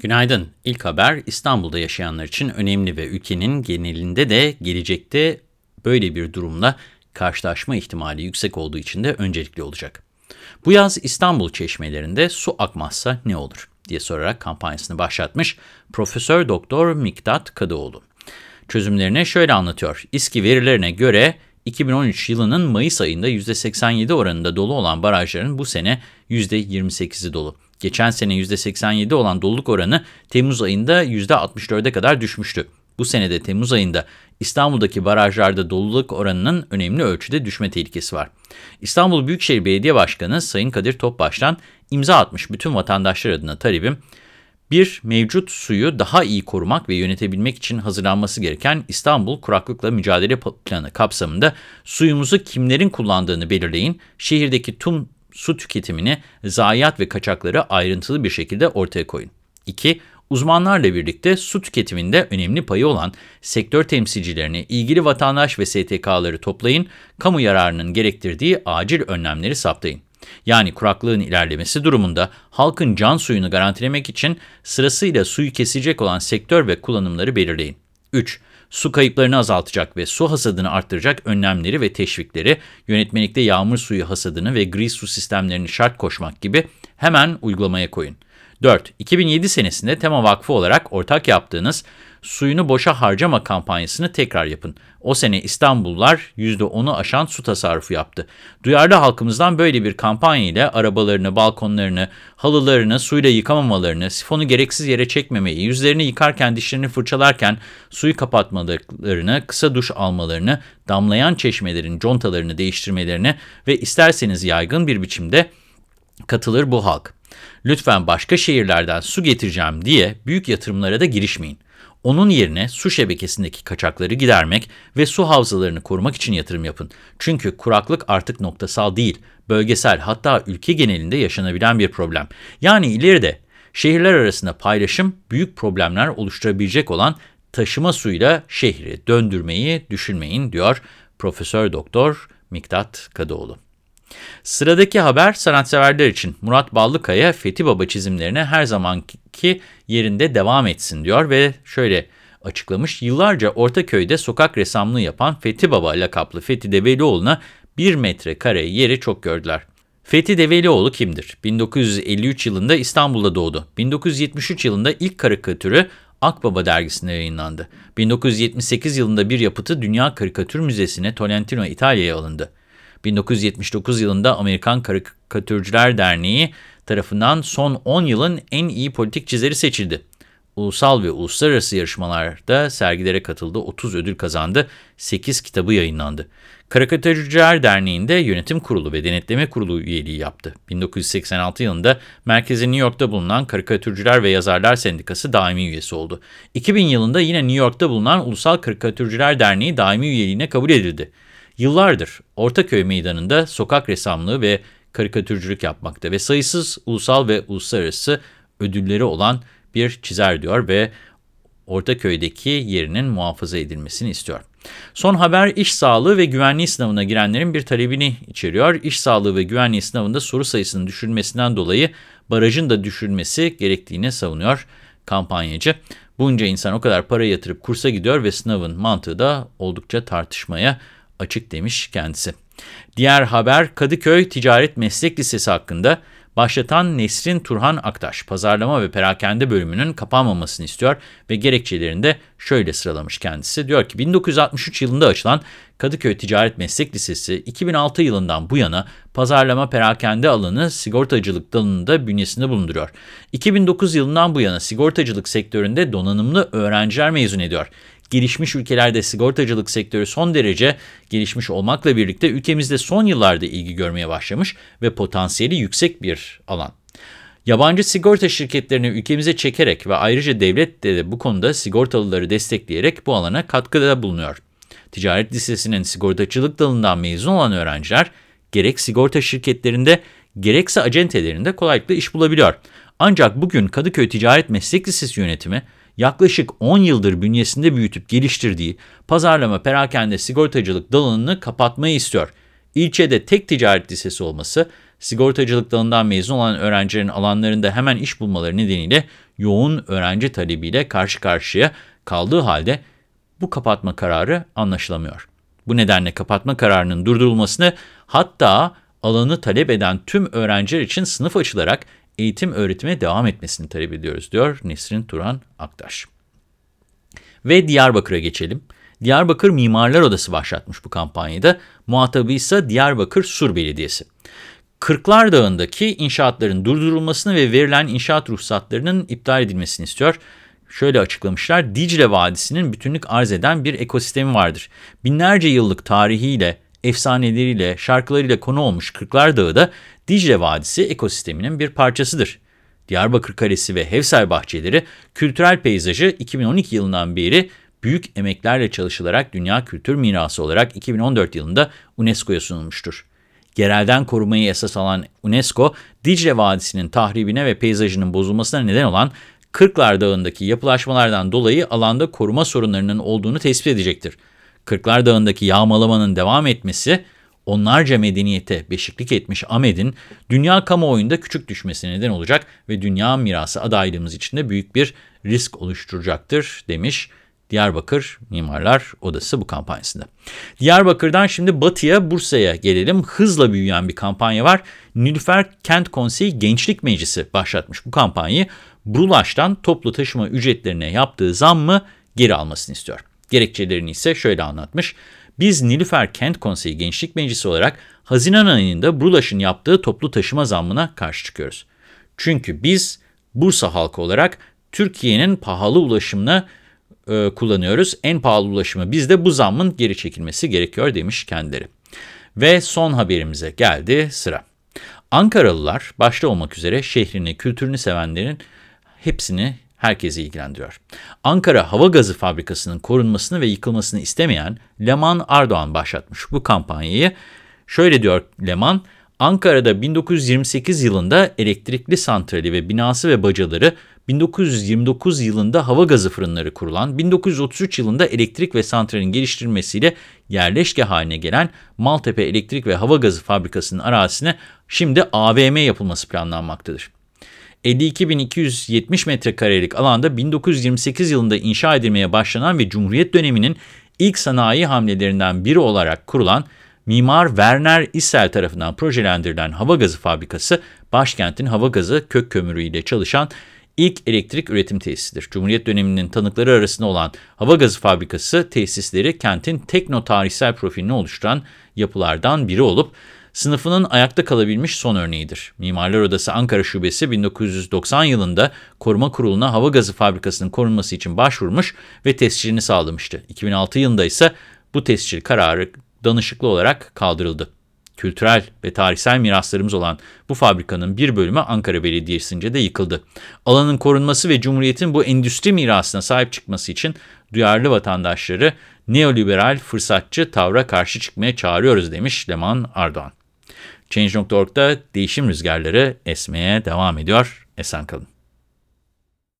Günaydın. İlk haber İstanbul'da yaşayanlar için önemli ve ülkenin genelinde de gelecekte böyle bir durumla karşılaşma ihtimali yüksek olduğu için de öncelikli olacak. Bu yaz İstanbul çeşmelerinde su akmazsa ne olur diye sorarak kampanyasını başlatmış Profesör Doktor Miktat Kadıoğlu. Çözümlerini şöyle anlatıyor. İSKİ verilerine göre 2013 yılının Mayıs ayında %87 oranında dolu olan barajların bu sene %28'i dolu. Geçen sene %87 olan doluluk oranı Temmuz ayında %64'e kadar düşmüştü. Bu senede Temmuz ayında İstanbul'daki barajlarda doluluk oranının önemli ölçüde düşme tehlikesi var. İstanbul Büyükşehir Belediye Başkanı Sayın Kadir Topbaş'tan imza atmış bütün vatandaşlar adına talebim, bir, mevcut suyu daha iyi korumak ve yönetebilmek için hazırlanması gereken İstanbul Kuraklıkla Mücadele Planı kapsamında suyumuzu kimlerin kullandığını belirleyin, şehirdeki tüm su tüketimini, zayiat ve kaçakları ayrıntılı bir şekilde ortaya koyun. 2. Uzmanlarla birlikte su tüketiminde önemli payı olan sektör temsilcilerini, ilgili vatandaş ve STK'ları toplayın, kamu yararının gerektirdiği acil önlemleri saptayın. Yani kuraklığın ilerlemesi durumunda halkın can suyunu garantilemek için sırasıyla suyu kesecek olan sektör ve kullanımları belirleyin. 3 su kayıplarını azaltacak ve su hasadını arttıracak önlemleri ve teşvikleri, yönetmelikte yağmur suyu hasadını ve gri su sistemlerini şart koşmak gibi hemen uygulamaya koyun. 4. 2007 senesinde Tema Vakfı olarak ortak yaptığınız suyunu boşa harcama kampanyasını tekrar yapın. O sene İstanbullular %10'u aşan su tasarrufu yaptı. Duyarlı halkımızdan böyle bir kampanya ile arabalarını, balkonlarını, halılarını suyla yıkamamalarını, sifonu gereksiz yere çekmemeyi, yüzlerini yıkarken, dişlerini fırçalarken suyu kapatmalarını, kısa duş almalarını, damlayan çeşmelerin contalarını değiştirmelerini ve isterseniz yaygın bir biçimde katılır bu halk. Lütfen başka şehirlerden su getireceğim diye büyük yatırımlara da girişmeyin. Onun yerine su şebekesindeki kaçakları gidermek ve su havzalarını korumak için yatırım yapın. Çünkü kuraklık artık noktasal değil, bölgesel hatta ülke genelinde yaşanabilen bir problem. Yani ileride şehirler arasında paylaşım büyük problemler oluşturabilecek olan taşıma suyla şehri döndürmeyi düşünmeyin diyor Profesör Doktor Miktat Kadıoğlu. Sıradaki haber sanatseverler için. Murat Ballıkaya, Fethi Baba çizimlerine her zamanki yerinde devam etsin diyor ve şöyle açıklamış. Yıllarca Ortaköy'de sokak ressamlığı yapan Fethi Baba lakaplı Fethi Develioğlu'na bir metrekare yeri çok gördüler. Fethi Develioğlu kimdir? 1953 yılında İstanbul'da doğdu. 1973 yılında ilk karikatürü Akbaba dergisinde yayınlandı. 1978 yılında bir yapıtı Dünya Karikatür Müzesi'ne Tolentino, İtalya'ya alındı. 1979 yılında Amerikan Karikatürcüler Derneği tarafından son 10 yılın en iyi politik çizeri seçildi. Ulusal ve uluslararası yarışmalarda sergilere katıldı, 30 ödül kazandı, 8 kitabı yayınlandı. Karikatürcüler Derneği'nde yönetim kurulu ve denetleme kurulu üyeliği yaptı. 1986 yılında merkezi New York'ta bulunan Karikatürcüler ve Yazarlar Sendikası daimi üyesi oldu. 2000 yılında yine New York'ta bulunan Ulusal Karikatürcüler Derneği daimi üyeliğine kabul edildi. Yıllardır Ortaköy Meydanı'nda sokak ressamlığı ve karikatürcülük yapmakta ve sayısız ulusal ve uluslararası ödülleri olan bir çizer diyor ve Ortaköy'deki yerinin muhafaza edilmesini istiyor. Son haber iş sağlığı ve güvenliği sınavına girenlerin bir talebini içeriyor. İş sağlığı ve güvenliği sınavında soru sayısının düşürülmesinden dolayı barajın da düşürülmesi gerektiğini savunuyor kampanyacı. Bunca insan o kadar para yatırıp kursa gidiyor ve sınavın mantığı da oldukça tartışmaya açık demiş kendisi. Diğer haber Kadıköy Ticaret Meslek Lisesi hakkında başlatan Nesrin Turhan Aktaş, pazarlama ve perakende bölümünün kapanmamasını istiyor ve gerekçelerini de şöyle sıralamış kendisi. Diyor ki 1963 yılında açılan Kadıköy Ticaret Meslek Lisesi 2006 yılından bu yana pazarlama perakende alanı sigortacılık dalında bünyesinde bulunduruyor. 2009 yılından bu yana sigortacılık sektöründe donanımlı öğrenciler mezun ediyor gelişmiş ülkelerde sigortacılık sektörü son derece gelişmiş olmakla birlikte ülkemizde son yıllarda ilgi görmeye başlamış ve potansiyeli yüksek bir alan. Yabancı sigorta şirketlerini ülkemize çekerek ve ayrıca devlet de bu konuda sigortalıları destekleyerek bu alana katkıda bulunuyor. Ticaret Lisesi'nin sigortacılık dalından mezun olan öğrenciler gerek sigorta şirketlerinde gerekse acentelerinde kolaylıkla iş bulabiliyor. Ancak bugün Kadıköy Ticaret Meslek Lisesi yönetimi yaklaşık 10 yıldır bünyesinde büyütüp geliştirdiği pazarlama perakende sigortacılık dalını kapatmayı istiyor. İlçede tek ticaret lisesi olması, sigortacılık dalından mezun olan öğrencilerin alanlarında hemen iş bulmaları nedeniyle yoğun öğrenci talebiyle karşı karşıya kaldığı halde bu kapatma kararı anlaşılamıyor. Bu nedenle kapatma kararının durdurulmasını hatta alanı talep eden tüm öğrenciler için sınıf açılarak eğitim öğretime devam etmesini talep ediyoruz diyor Nesrin Turan Aktaş. Ve Diyarbakır'a geçelim. Diyarbakır Mimarlar Odası başlatmış bu kampanyada. Muhatabı ise Diyarbakır Sur Belediyesi. Kırklar Dağı'ndaki inşaatların durdurulmasını ve verilen inşaat ruhsatlarının iptal edilmesini istiyor. Şöyle açıklamışlar, Dicle Vadisi'nin bütünlük arz eden bir ekosistemi vardır. Binlerce yıllık tarihiyle, efsaneleriyle, şarkılarıyla konu olmuş Kırklar Dağı da Dicle Vadisi ekosisteminin bir parçasıdır. Diyarbakır Kalesi ve Hevsel Bahçeleri kültürel peyzajı 2012 yılından beri büyük emeklerle çalışılarak Dünya Kültür Mirası olarak 2014 yılında UNESCO'ya sunulmuştur. Yerelden korumayı esas alan UNESCO, Dicle Vadisi'nin tahribine ve peyzajının bozulmasına neden olan Kırklar Dağı'ndaki yapılaşmalardan dolayı alanda koruma sorunlarının olduğunu tespit edecektir. Kırklar Dağı'ndaki yağmalamanın devam etmesi, onlarca medeniyete beşiklik etmiş Ahmet'in dünya kamuoyunda küçük düşmesine neden olacak ve dünya mirası adaylığımız için de büyük bir risk oluşturacaktır demiş Diyarbakır Mimarlar Odası bu kampanyasında. Diyarbakır'dan şimdi Batı'ya, Bursa'ya gelelim. Hızla büyüyen bir kampanya var. Nilüfer Kent Konseyi Gençlik Meclisi başlatmış bu kampanyayı. Brulaş'tan toplu taşıma ücretlerine yaptığı zammı geri almasını istiyor. Gerekçelerini ise şöyle anlatmış. Biz Nilüfer Kent Konseyi Gençlik Meclisi olarak Haziran ayında Brulaş'ın yaptığı toplu taşıma zammına karşı çıkıyoruz. Çünkü biz Bursa halkı olarak Türkiye'nin pahalı ulaşımına e, kullanıyoruz. En pahalı ulaşımı bizde bu zammın geri çekilmesi gerekiyor demiş kendileri. Ve son haberimize geldi sıra. Ankaralılar başta olmak üzere şehrini, kültürünü sevenlerin hepsini herkesi ilgilendiriyor. Ankara Hava Gazı Fabrikası'nın korunmasını ve yıkılmasını istemeyen Leman Ardoğan başlatmış bu kampanyayı. Şöyle diyor Leman, Ankara'da 1928 yılında elektrikli santrali ve binası ve bacaları 1929 yılında hava gazı fırınları kurulan, 1933 yılında elektrik ve santralin geliştirilmesiyle yerleşke haline gelen Maltepe Elektrik ve Hava Gazı Fabrikası'nın arazisine şimdi AVM yapılması planlanmaktadır. 52.270 metrekarelik alanda 1928 yılında inşa edilmeye başlanan ve Cumhuriyet döneminin ilk sanayi hamlelerinden biri olarak kurulan Mimar Werner Issel tarafından projelendirilen hava gazı fabrikası, başkentin hava gazı kök kömürü ile çalışan ilk elektrik üretim tesisidir. Cumhuriyet döneminin tanıkları arasında olan hava gazı fabrikası tesisleri kentin tekno-tarihsel profilini oluşturan yapılardan biri olup, sınıfının ayakta kalabilmiş son örneğidir. Mimarlar Odası Ankara Şubesi 1990 yılında Koruma Kurulu'na hava gazı fabrikasının korunması için başvurmuş ve tescilini sağlamıştı. 2006 yılında ise bu tescil kararı danışıklı olarak kaldırıldı kültürel ve tarihsel miraslarımız olan bu fabrikanın bir bölümü Ankara Belediyesi'nce de yıkıldı. Alanın korunması ve Cumhuriyet'in bu endüstri mirasına sahip çıkması için duyarlı vatandaşları neoliberal fırsatçı tavra karşı çıkmaya çağırıyoruz demiş Leman Ardoğan. Change.org'da değişim rüzgarları esmeye devam ediyor. Esen kalın.